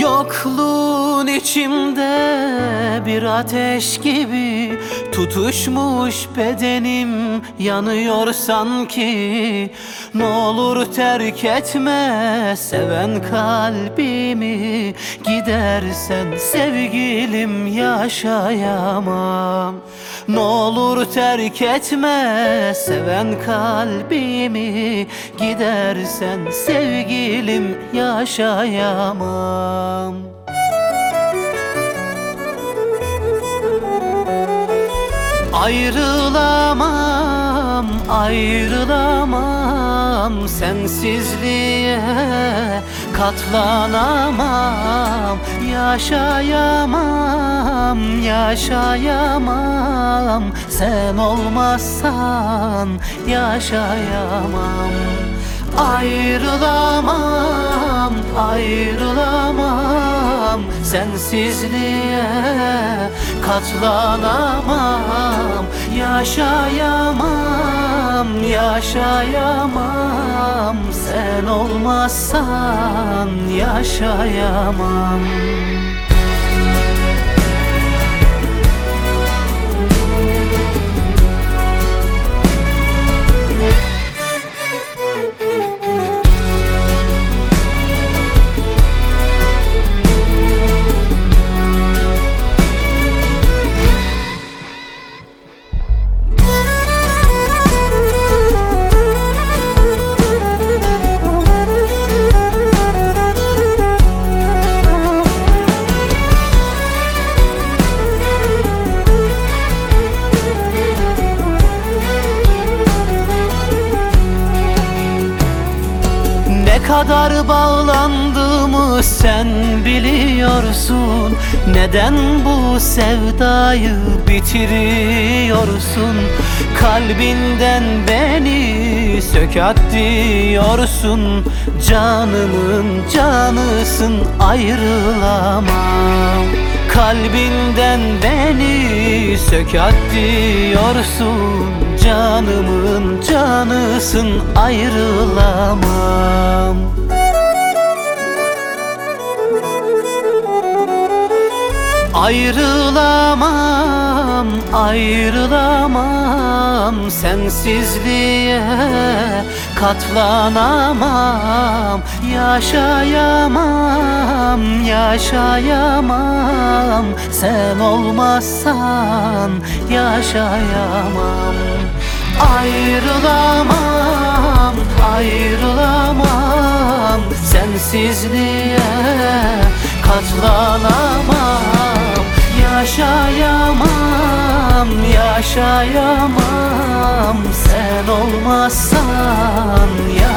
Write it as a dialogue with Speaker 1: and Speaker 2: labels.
Speaker 1: Yokluğu İçimde bir ateş gibi tutuşmuş bedenim yanıyor sanki. Ne olur terk etme seven kalbimi Gidersen sevgilim yaşayamam. Ne olur terk etme seven kalbimi Gidersen sevgilim yaşayamam Ayrılamam, ayrılamam Sensizliğe katlanamam Yaşayamam, yaşayamam. Sen olmazsan yaşayamam. Ayrılamam, ayrılamam Sensizliğe katlanamam Yaşayamam, yaşayamam. Sen olmazsan yaşayamam Ne kadar bağlandığımı sen biliyorsun. Neden bu sevdayı bitiriyorsun? Kalbinden beni sökat diyorsun. Canımın canısın ayrılamam. Kalbinden beni sökat diyorsun. Canımın canısın ayrılamam Ayrılamam, ayrılamam Sensizliğe katlanamam Yaşayamam, yaşayamam. Sen olmazsan yaşayamam. Ayrılamam, ayrılamam Sensizliğe Yaşayamam, yaşayamam. Sen olmazsan yaşayamam